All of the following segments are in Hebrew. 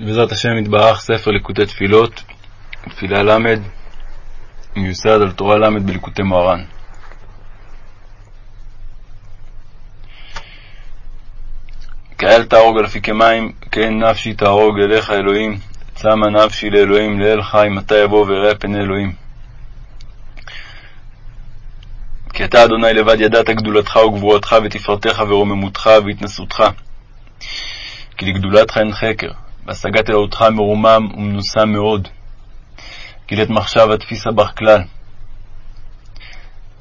בעזרת השם יתברך, ספר ליקוטי תפילות, תפילה ל', מיוסד על תורה ל' בליקוטי מוהר"ן. כאל תהרוג על אפיקי מים, כן נפשי תהרוג אליך אלוהים, צמה נפשי לאלוהים, לאל חי, מתי יבוא ויראה פני אלוהים. כי אתה, אדוני, לבד ידעת גדולתך וגבורתך ותפארתך ורוממותך והתנשאותך. כי לגדולתך אין חקר, והשגת אלוהותך מרומם ומנוסה מאוד. כי לית מחשבה תפיסה בך כלל.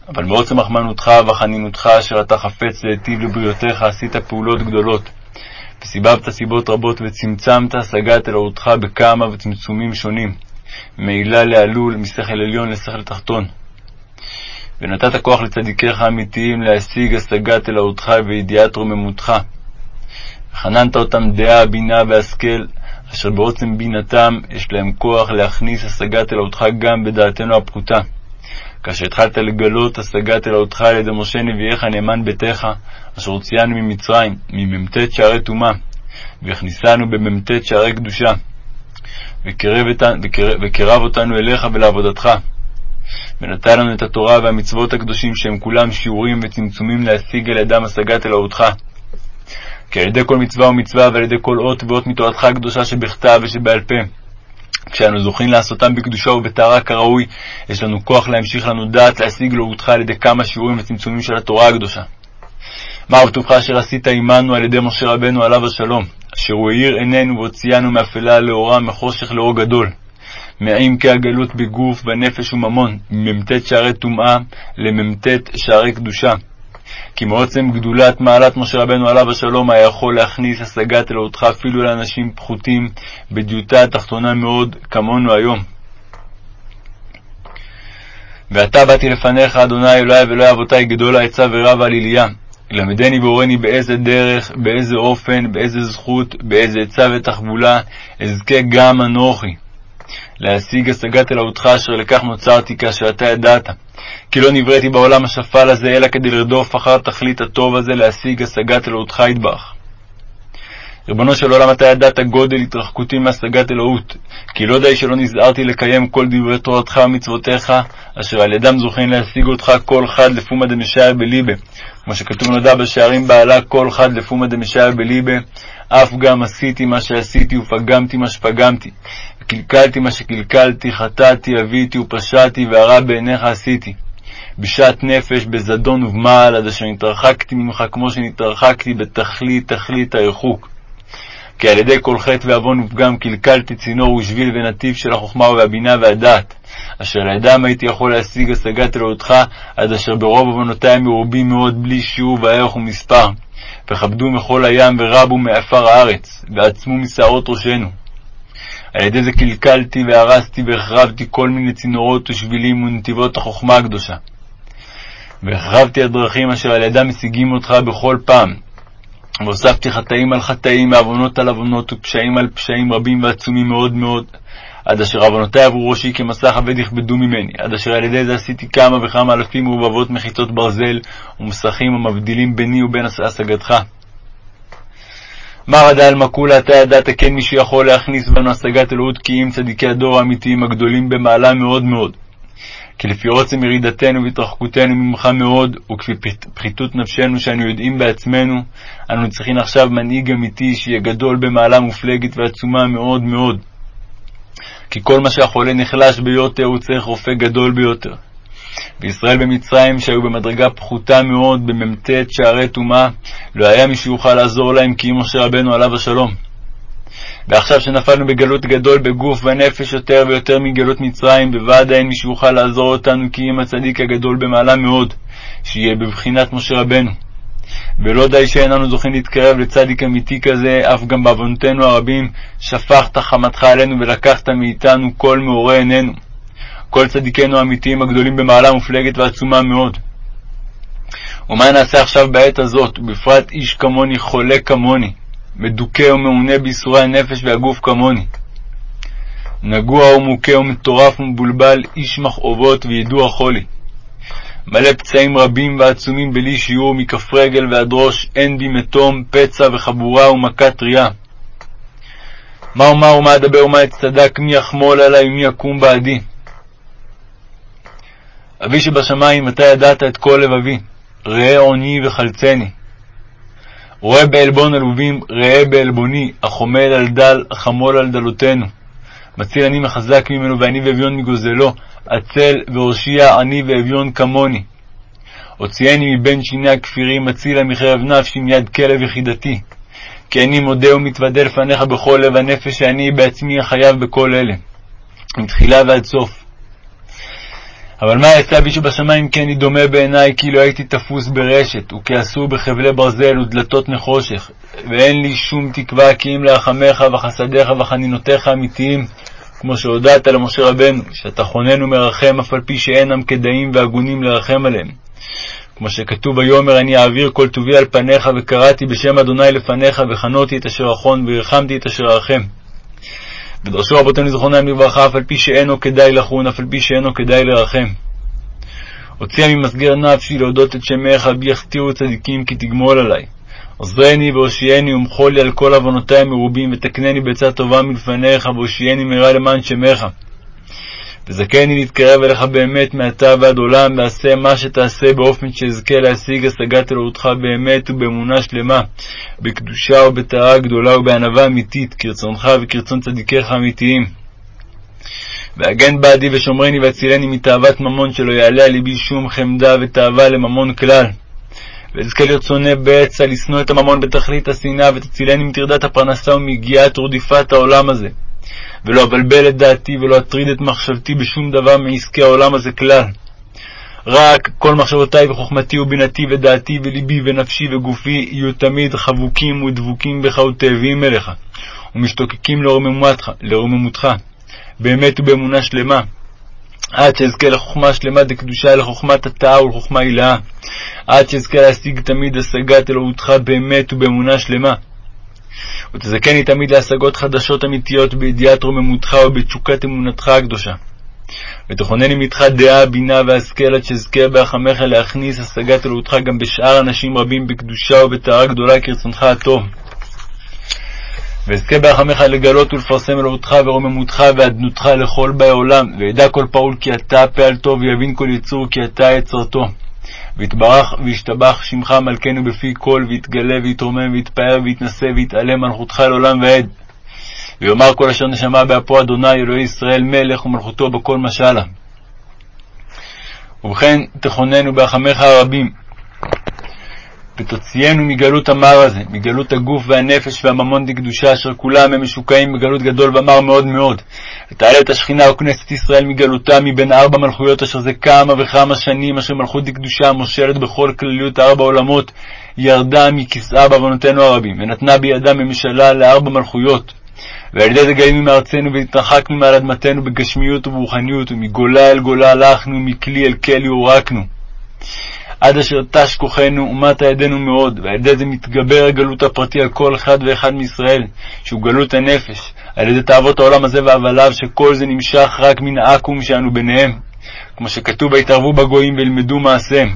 אבל מעוצם רחמנותך וחנינותך אשר אתה חפץ להיטיב לבריאותיך עשית פעולות גדולות, וסיבבת סיבות רבות וצמצמת השגת אלוהותך בכמה וצמצומים שונים, מעילה לעלול, משכל עליון לשכל תחתון. ונתת כוח לצדיקיך האמיתיים להשיג השגת אלוהותך וידיעת רוממותך. וחננת אותם דעה, בינה והשכל, אשר בעוצם בינתם יש להם כוח להכניס השגת אלוהותך גם בדעתנו הפחותה. כאשר התחלת לגלות השגת אלוהותך על ידי משה נביאך נאמן ביתך, אשר הוציאנו ממצרים, ממ"ט שערי טומאה, והכניסנו במ"ט שערי קדושה, וקרב, וקרב אותנו אליך ולעבודתך. ונתן לנו את התורה והמצוות הקדושים שהם כולם שיעורים וצמצומים להשיג על ידם השגת אלוהותך. כי על ידי כל מצווה ומצווה ועל ידי כל אות ואות מתורתך הקדושה שבכתב ושבעל פה. כשאנו זוכים לעשותם בקדושה ובטהרה כראוי, יש לנו כוח להמשיך לנו דעת להשיג לאותך על ידי כמה שיעורים וצמצומים של התורה הקדושה. מה רב טובך אשר עשית עמנו על ידי משה רבנו עליו השלום, אשר הוא האיר עינינו והוציאנו מאפלה לאורה מחושך לאור גדול. מעמקי הגלות בגוף, בנפש וממון, ממ"ט שערי טומאה למ"ט שערי קדושה. כי מעוצם גדולת מעלת משה רבנו עליו השלום היה יכול להכניס השגת אלוהותך אפילו לאנשים פחותים בדיוטה התחתונה מאוד כמונו היום. ועתה באתי לפניך, אדוני אלוהי ואלוהי אבותי, גדול העצה ורב העליליה. למדני והורני באיזה דרך, באיזה אופן, באיזה זכות, באיזה עצה ותחבולה, אזכה גם אנוכי. להשיג השגת אלוהותך אשר לכך נוצרתי כאשר אתה ידעת. כי לא נבראתי בעולם השפל הזה, אלא כדי לרדוף אחר תכלית הטוב הזה, להשיג השגת אלוהותך ידבח. ריבונו של עולם, אתה ידעת גודל התרחקותי מהשגת אלוהות, כי לא די שלא נזהרתי לקיים כל דברי תורתך ומצוותיך, אשר על ידם זוכים להשיג אותך כל חד לפומא דמשער בליבה, כמו שכתוב נודע בשערים בעלה כל חד לפומא דמשער בליבה, אף גם עשיתי מה שעשיתי ופגמתי מה שפגמתי, וקלקלתי מה שקלקלתי, חטאתי, אביתי ופשעתי, והרע בעיניך עשיתי. בשעת נפש, בזדון ובמעל, עד אשר נתרחקתי ממך כמו שנתרחקתי בתכלית תכלית הריחוק. כי על ידי כל חטא ועוון ופגם קלקלתי צינור ושביל ונתיב של החוכמה והבינה והדעת, אשר לידם הייתי יכול להשיג השגת אלוהותך, עד אשר ברוב עוונותי מרובים מאוד בלי שיעור וערך ומספר. וכבדו מכל הים ורבו מעפר הארץ, ועצמו משערות ראשנו. על ידי זה קלקלתי והרסתי והחרבתי כל מיני צינורות ושבילים ונתיבות החוכמה הקדושה. והחרבתי הדרכים אשר על ידם משיגים אותך בכל פעם. והוספתי חטאים על חטאים, ועוונות על עוונות, ופשעים על פשעים רבים ועצומים מאוד מאוד, עד אשר עוונותי עברו ראשי כמסך עבד יכבדו ממני, עד אשר על ידי זה עשיתי כמה וכמה אלפים ורבבות מחיצות ברזל ומסכים המבדילים ביני ובין השגתך. מר עדה אלמא כולה אתה ידעת כן מישהו יכול להכניס בנו השגת אלוהות כי אם צדיקי הדור האמיתיים הגדולים במעלה מאוד מאוד. כי לפי עוצם ירידתנו והתרחקותנו ממך מאוד, וכפי פחיתות נפשנו שאנו יודעים בעצמנו, אנו צריכים עכשיו מנהיג אמיתי שיהיה גדול במעלה מופלגת ועצומה מאוד מאוד. כי כל מה שהחולה נחלש ביותר הוא צריך רופא גדול ביותר. וישראל במצרים, שהיו במדרגה פחותה מאוד במ"ט שערי טומאה, לא היה מי שיוכל לעזור להם כי אם משה רבנו עליו השלום. ועכשיו שנפלנו בגלות גדול בגוף ונפש יותר ויותר מגלות מצרים, בוועד אין מי שיוכל לעזור אותנו כי אם הצדיק הגדול במעלה מאוד, שיהיה בבחינת משה רבנו. ולא די שאין אנו זוכים להתקרב לצדיק אמיתי כזה, אף גם בעוונותינו הרבים, שפכת חמתך עלינו ולקחת מאיתנו כל מאורי עינינו. כל צדיקינו האמיתיים הגדולים במעלה מופלגת ועצומה מאוד. ומה נעשה עכשיו בעת הזאת, ובפרט איש כמוני, חולה כמוני, מדוכא ומעונה בייסורי הנפש והגוף כמוני. נגוע ומוכה ומטורף ומבולבל, איש מכאובות וידוע חולי. מלא פצעים רבים ועצומים בלי שיעור מכף רגל ועד ראש, אין בי מתום, פצע וחבורה ומכה טריה. מה אומר ומה אדבר ומה אצטדק, מי יחמול עלי ומי יקום בעדי. אבי שבשמיים, אתה ידעת את כל לבבי, ראה עוני וחלצני. רואה בעלבון עלובים, ראה בעלבוני, החומל על דל, החמול על דלותינו. מציל אני מחזק ממנו, ועני ואביון מגוזלו, עצל והושיע עני ואביון כמוני. הוציאני מבין שיני הכפירים, מצילה מחרב נפשי מיד כלב יחידתי. כי אני מודה ומתוודה לפניך בכל לב הנפש שאני בעצמי החייב בכל אלה, מתחילה ועד סוף. אבל מה יצא בי שבשמיים כן ידומה בעיניי כאילו הייתי תפוס ברשת, וכעשו בחבלי ברזל ודלתות נחושך, ואין לי שום תקווה כי אם לרחמך וחסדיך וחנינותיך אמיתיים, כמו שהודעת למשה רבנו, שאתה חונן ומרחם אף על פי שאינם כדאים והגונים לרחם עליהם. כמו שכתוב ויאמר אני אעביר כל טובי על פניך, וקראתי בשם אדוני לפניך, וחנותי את אשר אחון, והרחמתי את אשר ארחם. ודרשו רבותינו זכרונם לברכה, אף על פי שאינו כדאי לחון, אף על פי שאינו כדאי לרחם. הוציאה ממסגר נפשי להודות את שמך, בי יחטיאו צדיקים כי תגמול עלי. עוזרני והושיעני ומחול לי על כל עוונותי המרובים, ותקנני בעצה טובה מלפניך, והושיעני מהרה למען שמך. וזכני להתקרב אליך באמת מעתה ועד עולם, ועשה מה שתעשה באופן שאזכה להשיג השגת אלוהותך באמת ובאמונה שלמה, בקדושה ובטהרה גדולה ובענווה אמיתית, כרצונך וכרצון צדיקיך האמיתיים. והגן בעדי ושומרני והצילני מתאוות ממון, שלא יעלה על ליבי שום חמדה ותאווה לממון כלל. ואזכה שונא בעצה, לשנוא את הממון בתכלית השנאה, ותצילני מטרדת הפרנסה ומגיעת רדיפת העולם הזה. ולא אבלבל את דעתי ולא אטריד את מחשבתי בשום דבר מעסקי העולם הזה כלל. רק כל מחשבותי וחוכמתי ובינתי ודעתי ולבי ונפשי וגופי יהיו תמיד חבוקים ודבוקים בך ותאבים אליך, ומשתוקקים לרוממותך, לרוממותך, באמת ובאמונה שלמה, עד שאזכה לחוכמה שלמה דקדושה לחוכמת התאה ולחוכמה הילאה, עד שאזכה להשיג תמיד השגת אלוהותך באמת ובאמונה שלמה. ותזכני תמיד להשגות חדשות אמיתיות בידיעת רוממותך ובתשוקת אמונתך הקדושה. ותכונני מתך דעה, בינה והשכל, עד שאזכה בהחמך להכניס השגת אלוהותך גם בשאר אנשים רבים בקדושה ובטהרה גדולה כרצונך הטוב. ואזכה בהחמך לגלות ולפרסם אלוהותך ורוממותך ואדנותך לכל באי עולם, וידע כל פעול כי אתה פעל טוב, ויבין כל יצור כי אתה יצרתו. ויתברך וישתבח שמך מלכנו בפי כל, ויתגלה ויתרומם ויתפאר ויתנשא ויתעלה מלכותך לעולם ועד. ויאמר כל אשר נשמה באפו אדוני אלוהי ישראל מלך ומלכותו בכל משלה. ובכן תכוננו בהחמך הרבים, ותוציאנו מגלות המר הזה, מגלות הגוף והנפש והממון דקדושה, אשר כולם הם משוקעים בגלות גדול ומר מאוד מאוד. ותעלה את השכינה וכנסת ישראל מגלותה מבין ארבע מלכויות, אשר זה כמה וכמה שנים, אשר מלכות דקדושה המושלת בכל כלליות ארבע עולמות, ירדה מכסאה בעוונותינו הרבים, ונתנה בידה ממשלה לארבע מלכויות. ועל ידי זה גלינו מארצנו והתרחקנו מעל אדמתנו בגשמיות וברוחניות, ומגולה אל גולה הלכנו, מכלי אל כלי הורקנו. עד אשר תש כוחנו ומטה ידינו מאוד, ועל ידי זה מתגבר הגלות הפרטי על כל אחד ואחד מישראל, שהוא גלות הנפש, על ידי תאוות העולם הזה והבליו, שכל זה נמשך רק מן העכו"ם שאנו ביניהם, כמו שכתוב, ויתערבו בגויים וילמדו מעשיהם.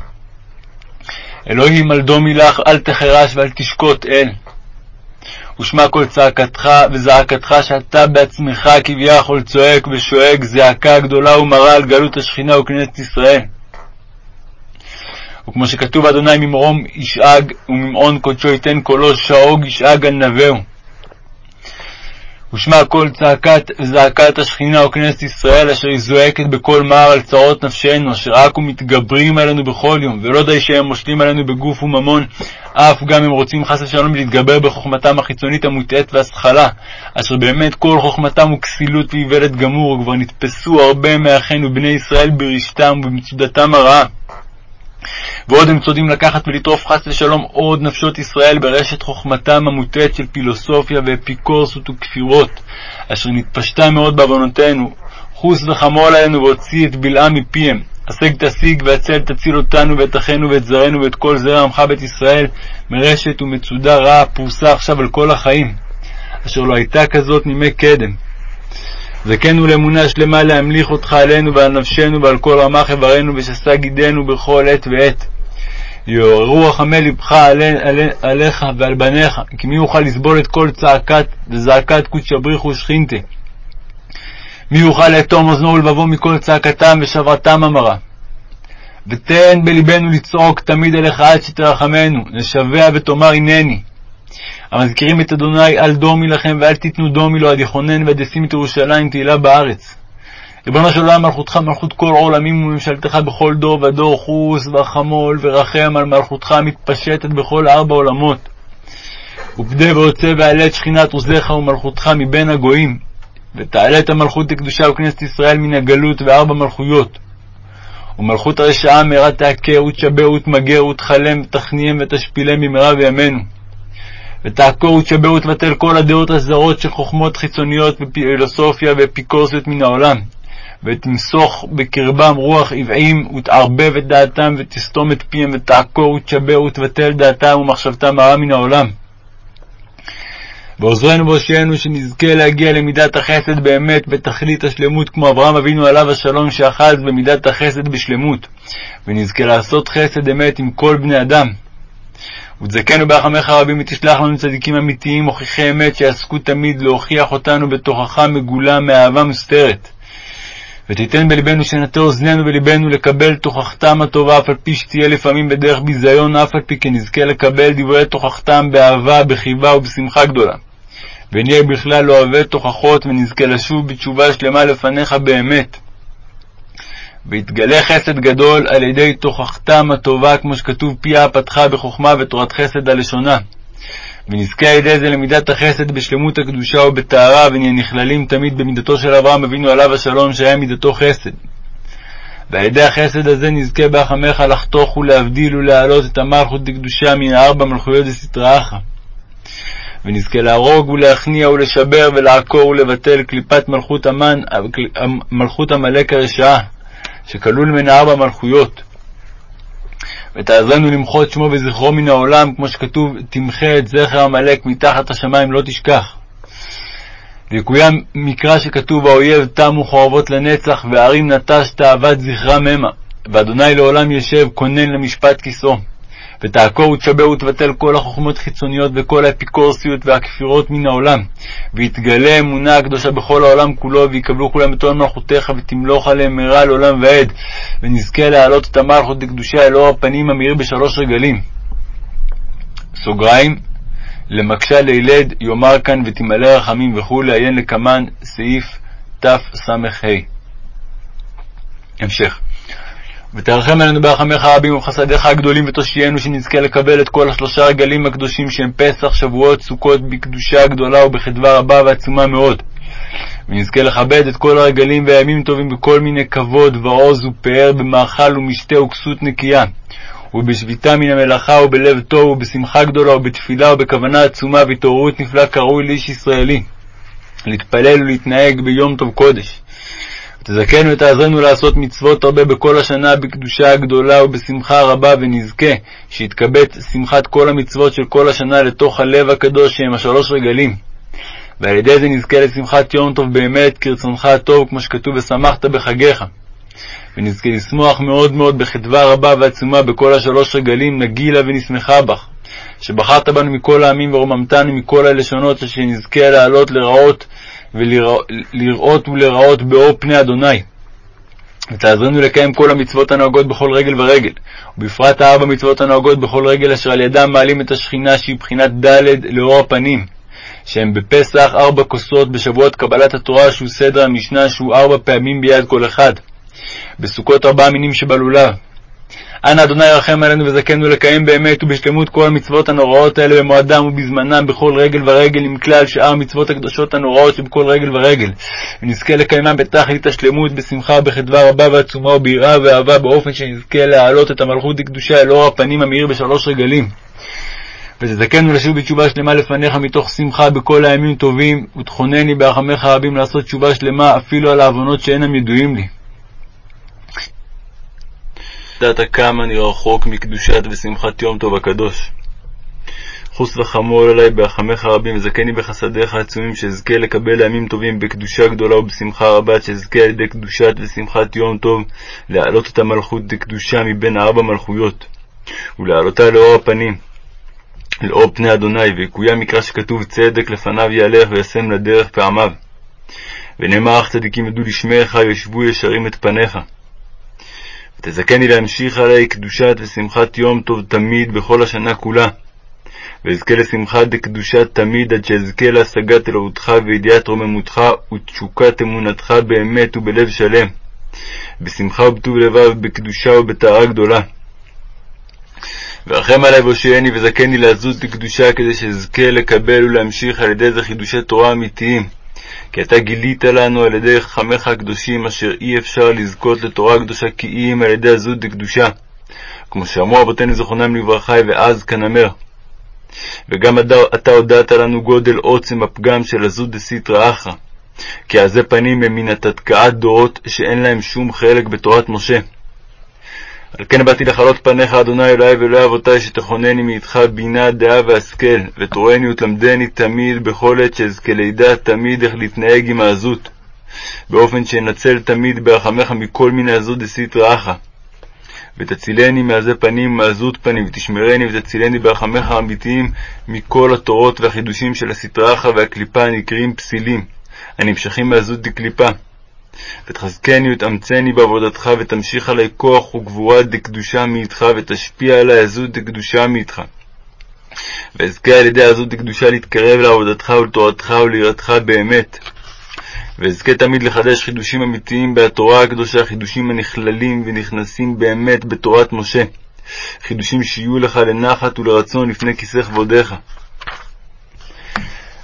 אלוהים על דומי לך, אל תחרש ואל תשקוט אל. ושמע כל צעקתך וזעקתך שאתה בעצמך כביכול צועק ושואג זעקה גדולה ומרה על גלות השכינה וכנסת ישראל. וכמו שכתוב אדוני ממרום ישאג וממעון קודשו ייתן קולו שאוג ישאג על נבהו. ושמע קול צעקת וזעקת השכינה וכנסת ישראל אשר היא זועקת בקול מר על צרות נפשנו אשר רק ומתגברים עלינו בכל יום ולא די שהם מושלים עלינו בגוף וממון אף גם הם רוצים חס ושלום להתגבר בחוכמתם החיצונית המוטעית והשכלה אשר באמת כל חוכמתם הוא כסילות ואיוולת גמור וכבר נתפסו הרבה מאחינו בני ישראל ברשתם ובמצודתם הרעה ועוד הם צודים לקחת ולטרוף חס ושלום עוד נפשות ישראל ברשת חוכמתם המוטעת של פילוסופיה ואפיקורסות וכפירות, אשר נתפשטה מאוד בעוונותינו, חוס וחמול עלינו והוציא את בלעם מפיהם. השג תשיג והצל תציל אותנו ואת אחינו ואת זרענו ואת כל זרע עמך בית ישראל מרשת ומצודה רעה פרוסה עכשיו על כל החיים, אשר לא הייתה כזאת מימי קדם. זכנו לאמונה שלמה להמליך אותך עלינו ועל נפשנו ועל כל רמ"ח איברנו ושסה גידנו בכל עת ועת. יעוררו רחמי לבך עלי, עלי, עליך ועל בניך, כי מי יוכל לסבול את כל צעקת וזעקת קודשא בריך ושכינתה? מי יוכל לאטום אוזנו ולבבו מכל צעקתם ושברתם המרה? ותן בלבנו לצעוק תמיד אליך עד שתרחמנו, נשבע ותאמר הנני. המזכירים את אדוני אל דומי לכם ואל תיתנו דומי לו עד יכונן ועד ישים את ירושלים תהילה בארץ. ריבונו של עולם מלכותך מלכות כל עולמים וממשלתך בכל דור ודור חוס וחמול ורחם על מלכותך המתפשטת בכל ארבע עולמות. ופדה ועוצה ועלה את שכינת עוזיך ומלכותך מבין הגויים. ותעלה את המלכות לקדושה וכנסת ישראל מן הגלות וארבע מלכויות. ומלכות הרשעה מהרה תעקר ותשבר ותמגר ותכלם ותכניהם ותשפילם במהרה בימינו. ותעקור ותשבר ותבטל כל הדעות הזרות של חוכמות חיצוניות ופילוסופיה ואפיקורסיות מן העולם. ותמסוך בקרבם רוח עוועים, ותערבב את דעתם, ותסתום את פיהם, ותעקור ותשבר ותבטל דעתם ומחשבתם הרע מן העולם. ועוזרנו והושיענו שנזכה להגיע למידת החסד באמת בתכלית השלמות כמו אברהם אבינו עליו השלום שאחז במידת החסד בשלמות, ונזכה לעשות חסד אמת עם כל בני אדם. ותזכנו ברחמך רבים ותשלח לנו צדיקים אמיתיים מוכיחי אמת שיעסקו תמיד להוכיח אותנו בתוכחה מגולה מאהבה מוסתרת. ותיתן בלבנו שנטה אוזנינו ולבנו לקבל תוכחתם הטובה, אף על פי שתהיה לפעמים בדרך ביזיון, אף על פי כן נזכה לקבל דברי תוכחתם באהבה, בחיבה ובשמחה גדולה. ונהיה בכלל אוהבי תוכחות, ונזכה לשוב בתשובה שלמה לפניך באמת. ויתגלה חסד גדול על ידי תוכחתם הטובה, כמו שכתוב פיה פתחה בחוכמה ותורת חסד הלשונה. ונזכה על ידי זה למידת החסד בשלמות הקדושה ובטהרה, ונהיה נכללים תמיד במידתו של אברהם אבינו עליו השלום, שהיה מידתו חסד. ועל ידי החסד הזה נזכה בהחמך לחתוך ולהבדיל ולהעלות את המלכות לקדושה מן הארבע מלכויות דסתרא אחא. ונזכה להרוג ולהכניע ולשבר ולעקור ולבטל קליפת מלכות המן, מלכות עמלק הרשעה, שכלול ממנה ארבע מלכויות. ותעזרנו למחות שמו וזכרו מן העולם, כמו שכתוב, תמחה את זכר עמלק מתחת השמיים, לא תשכח. ויקוים מקרא שכתוב, האויב תמו חורבות לנצח, והערים נטש תאוות זכרם המה. ואדוני לעולם ישב, כונן למשפט כיסאו. ותעקור ותשבר ותבטל כל החוכמות חיצוניות וכל האפיקורסיות והכפירות מן העולם, ויתגלה אמונה הקדושה בכל העולם כולו, ויקבלו כולם את עול מלכותיך, ותמלוך עליהם מהרה לעולם ועד, ונזכה להעלות את המלכות לקדושה אל אור הפנים המאיר בשלוש רגלים. סוגריים למקשה לילד יאמר כאן ותמלא רחמים וכו', עיין לקמן סעיף תס"ה. המשך ותרחם עלינו ברחמך רבים ובחסדיך הגדולים ותושיינו שנזכה לקבל את כל השלושה רגלים הקדושים שהם פסח, שבועות, סוכות, בקדושה גדולה ובחדווה רבה ועצומה מאוד. ונזכה לכבד את כל הרגלים והימים טובים בכל מיני כבוד ועוז ופאר, במאכל ומשתה וכסות נקייה. ובשביתה מן המלאכה ובלב טוב ובשמחה גדולה ובתפילה ובכוונה עצומה והתעוררות נפלאה כראוי לאיש ישראלי. להתפלל ולהתנהג ביום טוב קודש. ותזכנו ותעזרנו לעשות מצוות הרבה בכל השנה בקדושה הגדולה ובשמחה רבה, ונזכה שיתקבץ שמחת כל המצוות של כל השנה לתוך הלב הקדוש שהם השלוש רגלים. ועל ידי זה נזכה לשמחת יום טוב באמת כרצונך הטוב, כמו שכתוב ושמחת בחגיך. ונזכה לשמוח מאוד מאוד בחדווה רבה ועצומה בכל השלוש רגלים, נגילה ונשמחה בך. שבחרת בנו מכל העמים ורוממתנו מכל הלשונות, שנזכה לעלות לרעות ולראות ולראות באור פני אדוני. ותעזרנו לקיים כל המצוות הנוהגות בכל רגל ורגל, ובפרט הארבע מצוות הנוהגות בכל רגל אשר על ידם מעלים את השכינה שהיא בחינת ד' לאור הפנים, שהם בפסח ארבע כוסות, בשבועות קבלת התורה שהוא סדר המשנה שהוא ארבע פעמים ביד כל אחד, בסוכות ארבעה מינים שבלולב, אנא אדוני רחם עלינו וזכנו לקיים באמת ובשלמות כל המצוות הנוראות האלה במועדם ובזמנם בכל רגל ורגל עם כלל שאר המצוות הקדושות הנוראות שבכל רגל ורגל. ונזכה לקיימם בתכלית השלמות, בשמחה ובחדווה רבה ועצומה וביראה ואהבה באופן שנזכה להעלות את המלכות לקדושה אל אור הפנים המאיר בשלוש רגלים. ותזכנו לשוב בתשובה שלמה לפניך מתוך שמחה בכל הימים טובים, ותכונני ברחמך רבים לעשות תשובה שלמה אפילו על העוונות שאינם ידועים לי. דעת כמה אני רחוק מקדושת ושמחת יום טוב הקדוש. חוס וחמול עלי ברחמך רבים, וזכני בחסדיך העצומים, שאזכה לקבל לימים טובים בקדושה גדולה ובשמחה רבה, שאזכה על ידי קדושת ושמחת יום טוב, להעלות את המלכות לקדושה מבין ארבע מלכויות. ולהעלותה לאור הפנים, לאור פני אדוני, ויקוים מקרא שכתוב צדק לפניו יהלך וישם לדרך פעמיו. ונאמר אך צדיקים ידעו לשמך, יושבו ישרים את פניך. ותזכני להמשיך עלי קדושת ושמחת יום טוב תמיד בכל השנה כולה. ואזכה לשמחה דקדושה תמיד, עד שאזכה להשגת אלוהותך וידיעת רוממותך ותשוקת אמונתך באמת ובלב שלם, בשמחה ובטוב לבב, בקדושה ובטהרה גדולה. ורחם עלי והושיעני וזכני לעזות בקדושה, כדי שאזכה לקבל ולהמשיך על ידי זה חידושי תורה אמיתיים. כי אתה גילית לנו על ידי חכמיך הקדושים, אשר אי אפשר לזכות לתורה קדושה כי אם על ידי עזות דקדושה. כמו שאמרו אבותינו זכרונם לברכה, ואז כנמר. וגם אתה הודעת לנו גודל עוצם הפגם של עזות דסיטרא אחרא. כי עזי פנים הם מן התתקעת דורות שאין להם שום חלק בתורת משה. על כן באתי לכלות פניך, אדוני אלוהי ואלוהי אבותי, שתכונני מאיתך בינה, דעה והשכל, ותורני ותלמדני תמיד בכל עת שאזכה לידע תמיד איך להתנהג עם העזות, באופן שאנצל תמיד ברחמך מכל מיני עזות דסיטרא אחא. ותצילני מעזי פנים ומעזות פנים, ותשמרני ותצילני ברחמך האמיתיים מכל התורות והחידושים של הסטרא אחא והקליפה הנקראים פסילים, הנמשכים מעזות דקליפה. ותחזקני ותאמצני בעבודתך, ותמשיך עלי כוח וגבורה דקדושה מאיתך, ותשפיע עלי עזות דקדושה מאיתך. ואזכה על ידי עזות דקדושה להתקרב לעבודתך ולתורתך וליראתך באמת. ואזכה תמיד לחדש חידושים אמיתיים בתורה הקדושה, חידושים הנכללים ונכנסים באמת בתורת משה. חידושים שיהיו לך לנחת ולרצון לפני כיסא כבודיך.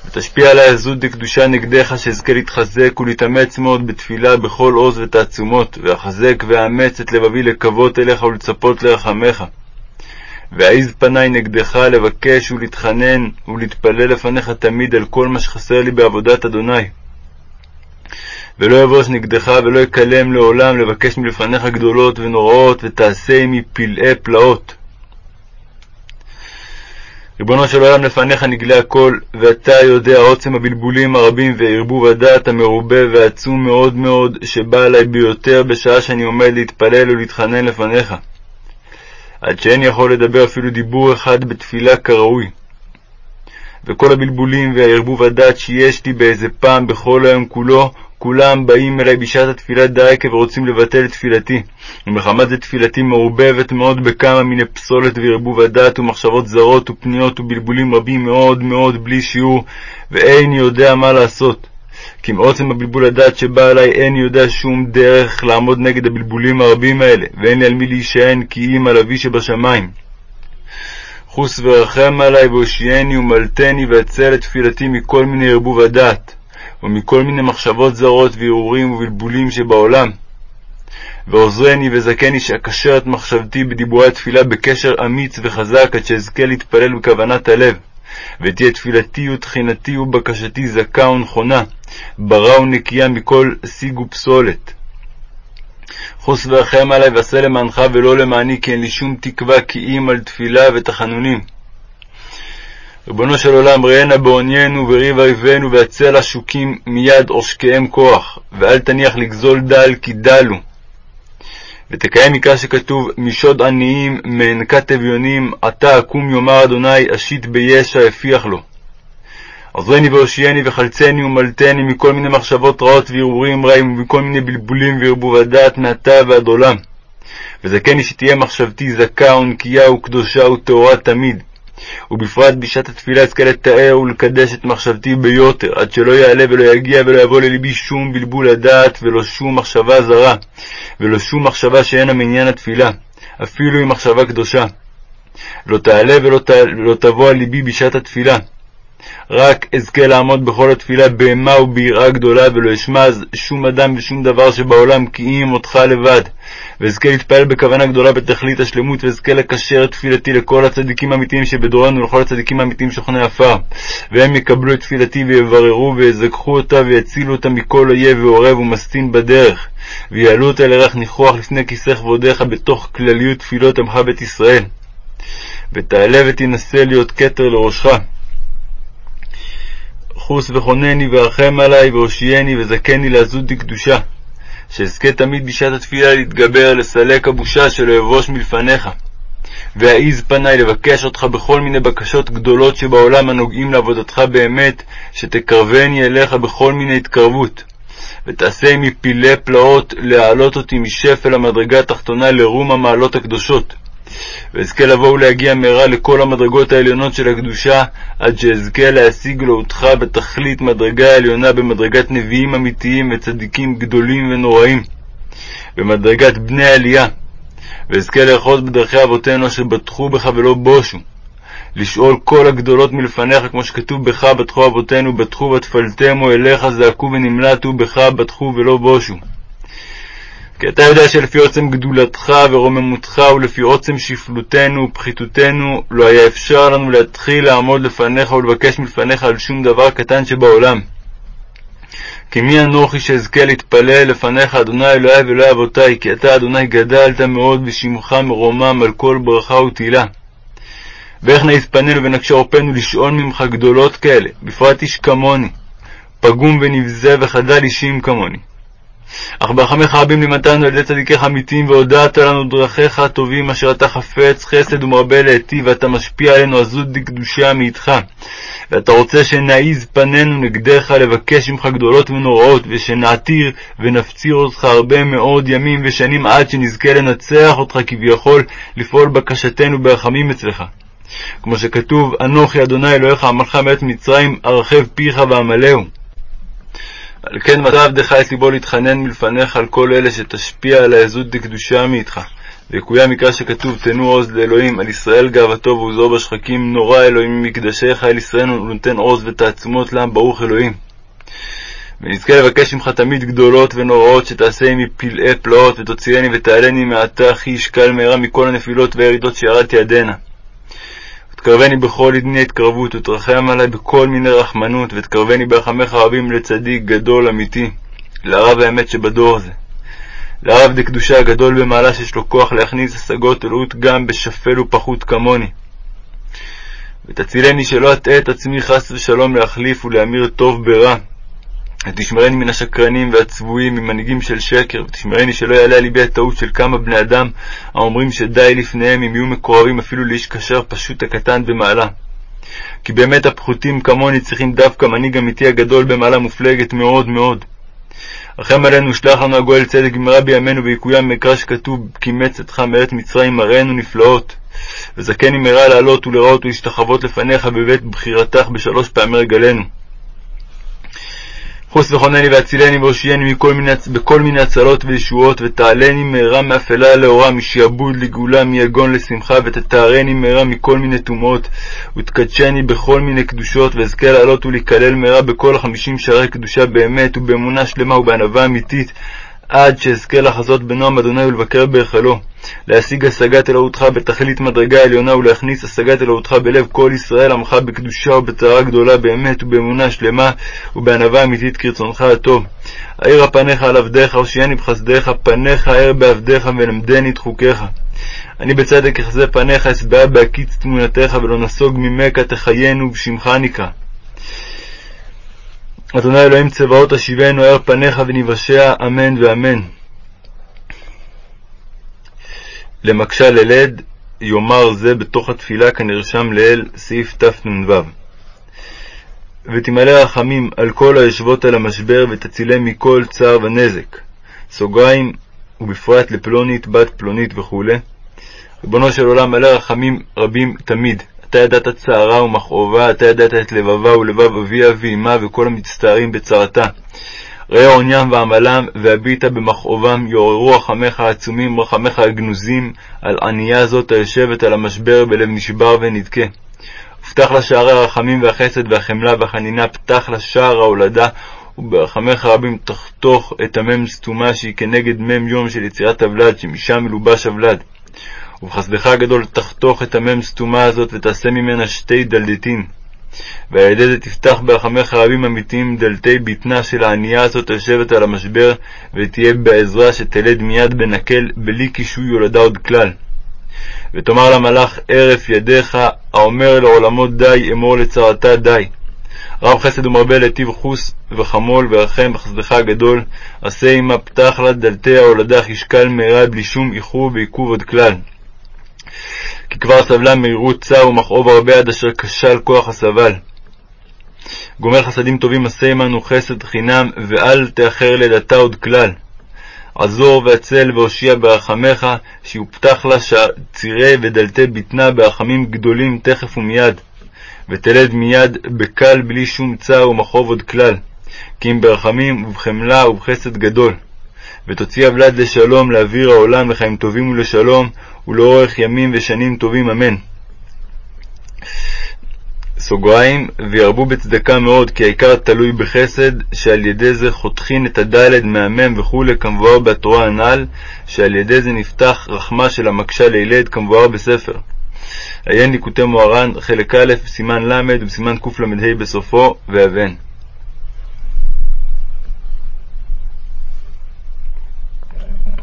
ותשפיע עלי עזות דקדושה נגדך, שאזכה להתחזק ולהתאמץ מאוד בתפילה בכל עוז ותעצומות, ואחזק ואאמץ את לבבי לקוות אליך ולצפות לרחמך. ואעיז פני נגדך לבקש ולהתחנן ולהתפלל לפניך תמיד על כל מה שחסר לי בעבודת אדוני. ולא יבוש נגדך ולא יקלם לעולם לבקש מלפניך גדולות ונוראות, ותעשה עמי פלאי פלאות. ריבונו של עולם, לפניך נגלה הכל, ואתה יודע עוצם הבלבולים הרבים וערבוב הדעת המרובה והעצום מאוד מאוד, שבא עלי ביותר בשעה שאני עומד להתפלל ולהתחנן לפניך. עד שאין יכול לדבר אפילו דיבור אחד בתפילה כראוי. וכל הבלבולים והערבוב הדעת שיש לי באיזה פעם בכל היום כולו, כולם באים אלי בשעת התפילה דייקה ורוצים לבטל את תפילתי. ומחמת זה תפילתי מעורבבת מאוד בכמה מיני פסולת וערבוב הדעת ומחשבות זרות ופניות ובלבולים רבים מאוד מאוד בלי שיעור, ואין יודע מה לעשות. כי מעוצם הבלבול הדעת שבא עלי אין יודע שום דרך לעמוד נגד הבלבולים הרבים האלה, ואין לי על מי להישען כי אם על אבי שבשמיים. חוס ורחם עלי והושיעני ומלטני והצל את תפילתי מכל מיני ערבוב הדעת. ומכל מיני מחשבות זרות והרהורים ובלבולים שבעולם. ועוזרני וזכני שאקשר את מחשבתי בדיבורי התפילה בקשר אמיץ וחזק, עד שאזכה להתפלל בכוונת הלב. ותהיה תפילתי ותחינתי ובקשתי זכה ונכונה, ברא ונקייה מכל שיג ופסולת. חוס ורחם עלי ועשה למענך ולא למעני, כי אין לי שום תקווה כי אם על תפילה ותחנונים. ריבונו של עולם, ראנה בעוניינו וריב אויבינו והצל השוקים מיד עושקיהם כוח, ואל תניח לגזול דל כי דלו. ותקיים מקרא שכתוב, משוד עניים, מענקת אביונים, עתה אקום יאמר אדוני, אשית בישע הפיח לו. עזרני והושיעני וחלצני ומלטני מכל מיני מחשבות רעות והרהורים רעים ומכל מיני בלבולים וערבוב הדעת מעתה ועד עולם. וזכני שתהיה מחשבתי זכה ונקייה וקדושה וטהורה תמיד, ובפרט בשעת התפילה אזכה לתאר ולקדש את מחשבתי ביותר, עד שלא יעלה ולא יגיע ולא יבוא ללבי שום בלבול הדעת, ולא שום מחשבה זרה, ולא שום מחשבה שאינה מעניין התפילה, אפילו עם מחשבה קדושה. לא תעלה ולא, ת... ולא תבוא על לבי בשעת התפילה. רק אזכה לעמוד בכל התפילה באימה וביראה גדולה, ולא אשמז שום אדם ושום דבר שבעולם כי אם אותך לבד. ואזכה להתפעל בכוונה גדולה בתכלית השלמות, ואזכה לקשר את תפילתי לכל הצדיקים האמיתיים שבדורנו ולכל הצדיקים האמיתיים שוכני עפר. והם יקבלו את תפילתי ויבררו ויזכחו אותה ויצילו אותה מכל אויב ועורב ומסטין בדרך. ויעלו אותה לרך ניחוח לפני כיסא כבודיך בתוך כלליות תפילות עמך בית ישראל. ותעלה ותינשא להיות כתר לראשך. חוס וכונני ורחם עלי והושיעני וזכני לעזות דקדושה. שאזכה תמיד בשעת התפילה להתגבר, לסלק הבושה שלא אבוש מלפניך. ואעיז פני לבקש אותך בכל מיני בקשות גדולות שבעולם הנוגעים לעבודתך באמת, שתקרבני אליך בכל מיני התקרבות. ותעשה עמי פילי פלאות להעלות אותי משפל המדרגה התחתונה לרום המעלות הקדושות. ואזכה לבוא ולהגיע מהרה לכל המדרגות העליונות של הקדושה, עד שאזכה להשיג לאותך בתכלית מדרגה עליונה במדרגת נביאים אמיתיים וצדיקים גדולים ונוראים, במדרגת בני עלייה, ואזכה לאחוז בדרכי אבותינו אשר בטחו בך ולא בושו, לשאול כל הגדולות מלפניך, כמו שכתוב בך בטחו אבותינו, בטחו ותפלתמו אליך, זעקו ונמלטו בך, בטחו ולא בושו. כי אתה יודע שלפי עוצם גדולתך ורוממותך ולפי עוצם שפלותנו ופחיתותנו לא היה אפשר לנו להתחיל לעמוד לפניך ולבקש מלפניך על שום דבר קטן שבעולם. כי מי אנוכי שאזכה להתפלל לפניך, אדוני אלוהי ואלוהי אבותי, כי אתה, אדוני, גדלת מאוד ושמך מרומם על כל ברכה ותהילה. ואיך נתפננו ונקשה עורפנו לשאול ממך גדולות כאלה, בפרט איש כמוני, פגום ונבזה וחדל אישים כמוני. אך ברחמך רבים לימדתנו על ידי צדיקיך אמיתיים, והודעת לנו דרכיך הטובים, אשר אתה חפץ חסד ומרבה להיטיב, ואתה משפיע עלינו עזות דקדושה מאיתך. ואתה רוצה שנעיז פנינו נגדך לבקש ממך גדולות ונוראות, ושנעתיר ונפציר אותך הרבה מאוד ימים ושנים עד שנזכה לנצח אותך כביכול, לפעול בקשתנו ברחמים אצלך. כמו שכתוב, אנוכי אדוני אלוהיך עמלך מארץ מצרים, ארחב פיך ועמלהו. על כן מצא עבדך את ליבו להתחנן מלפניך על כל אלה שתשפיע על העזות דקדושה מאיתך. ויקוים מקרא שכתוב תנו עוז לאלוהים על ישראל גאוותו ועוזו בשחקים נורא אלוהים ממקדשיך אל ישראל ונותן עוז ותעצומות לעם ברוך אלוהים. ונזכה לבקש ממך תמיד גדולות ונוראות שתעשה עמי פלאי פלאות ותוציאני ותעלני מעתה אחי ישקל מהרה מכל הנפילות והירידות שירדתי עדנה. ותקרבני בכל עדני התקרבות, ותרחם עלי בכל מיני רחמנות, ותקרבני ברחמך רבים לצדיק גדול אמיתי, לרב האמת שבדור הזה. לרב דקדושה הגדול במעלה שיש לו כוח להכניס השגות אלוהות גם בשפל ופחות כמוני. ותצילני שלא אטעה את עצמי חס ושלום להחליף ולהמיר טוב ברע, ותשמרני מן השקרנים והצבועים, ממנהיגים של שקר, ותשמרני שלא יעלה על ליבי הטעות של כמה בני אדם האומרים שדי לפניהם אם יהיו מקורבים אפילו לאיש כשר פשוט הקטן במעלה. כי באמת הפחותים כמוני צריכים דווקא מנהיג אמיתי הגדול במעלה מופלגת מאוד מאוד. רחם עלינו, שלח לנו הגואל צדק במהרה בימינו ויקוים מקרא שכתוב כי מצאתך מארץ מצרים מראינו נפלאות. וזכני מהרה לעלות ולראות ולהשתחוות לפניך בבית בחירתך בשלוש פעמי רגלינו. חוס וחונני והצילני והושיעני בכל מיני הצלות וישועות, ותעלני מהרה מאפלה לאורה, משעבוד לגאולה, מיגון לשמחה, ותטהרני מהרה מכל מיני טומאות, ותקדשני בכל מיני קדושות, ואזכה לעלות ולהיכלל מהרה בכל החמישים שערי קדושה באמת, ובאמונה שלמה ובענווה אמיתית, עד שאזכה לחזות בנועם אדוני ולבקר בהיכלו, להשיג השגת אלוהותך בתכלית מדרגה עליונה ולהכניס השגת אלוהותך בלב כל ישראל עמך בקדושה ובטהרה גדולה באמת ובאמונה שלמה ובענווה אמיתית כרצונך הטוב. האירה פניך על עבדיך, הושיעני בחסדיך, פניך אר בעבדיך ולמדני את חוקיך. אני בצדק אחזה פניך, אשבעה בהקיץ תמונתך, ולא נסוג ממך תחיינו, בשמך נקרא. אדוני אלוהים צבאות השיבנו אר פניך וניוושע אמן ואמן. למקשה ללד יאמר זה בתוך התפילה כנרשם לאל סעיף תנ"ו ותמלא רחמים על כל היושבות על המשבר ותצילם מכל צער ונזק. סוגריים ובפרט לפלונית בת פלונית וכו'. ריבונו של עולם מלא רחמים רבים תמיד. אתה ידעת צערה ומכאובה, אתה ידעת את לבבה ולבב אביה ואמה וכל המצטערים בצרתה. ראה עוניים ועמלם, והביטה במכאובם, יעוררו רחמך העצומים, רחמך הגנוזים, על ענייה זאת היושבת על המשבר בלב נשבר ונדכה. ופתח לה שערי הרחמים והחסד והחמלה והחנינה, פתח לה שער ההולדה, וברחמך רבים תחתוך את המם סתומה שהיא כנגד מם יום של יצירת הוולד, שמשם מלובש הוולד. ובחסדך הגדול תחתוך את המם סתומה הזאת, ותעשה ממנה שתי דלדתים. ועל ידי זה תפתח ברחמך רבים אמיתיים דלתי בטנה של הענייה הזאת היושבת על המשבר, ותהיה בעזרה שתלד מיד בנקל, בלי קישוי יולדה עוד כלל. ותאמר למלאך ערף ידיך, האומר לעולמו די, אמור לצרתה די. רב חסד ומרבה להיטיב חוס וחמול ורחם בחסדך הגדול, עשה עמה פתח לה דלתי ההולדה חשקל מהרה בלי שום איחור ועיכוב עוד כלל. כי כבר סבלה מהירות צער ומכאוב הרבה עד אשר כשל כוח הסבל. גומל חסדים טובים עשה עמנו חסד חינם, ואל תאחר לידתה עוד כלל. עזור והצל והושיע ברחמך, שיופתח לה צירי ודלתי בטנה ברחמים גדולים תכף ומיד, ותלד מיד בקל בלי שום צער ומכאוב עוד כלל, כי אם ברחמים ובחמלה ובחסד גדול. ותוציא הוולד לשלום, לאוויר העולם לחיים טובים ולשלום, ולאורך ימים ושנים טובים, אמן. סוגריים, וירבו בצדקה מאוד, כי העיקר תלוי בחסד, שעל ידי זה חותכין את הדלת מהמם וכו', כמבואר בתורה הנ"ל, שעל ידי זה נפתח רחמה של המקשה לילד, כמבואר בספר. עיין ליקוטי מוהר"ן, חלק א', סימן ל' ובסימן קל"ה בסופו, והבן.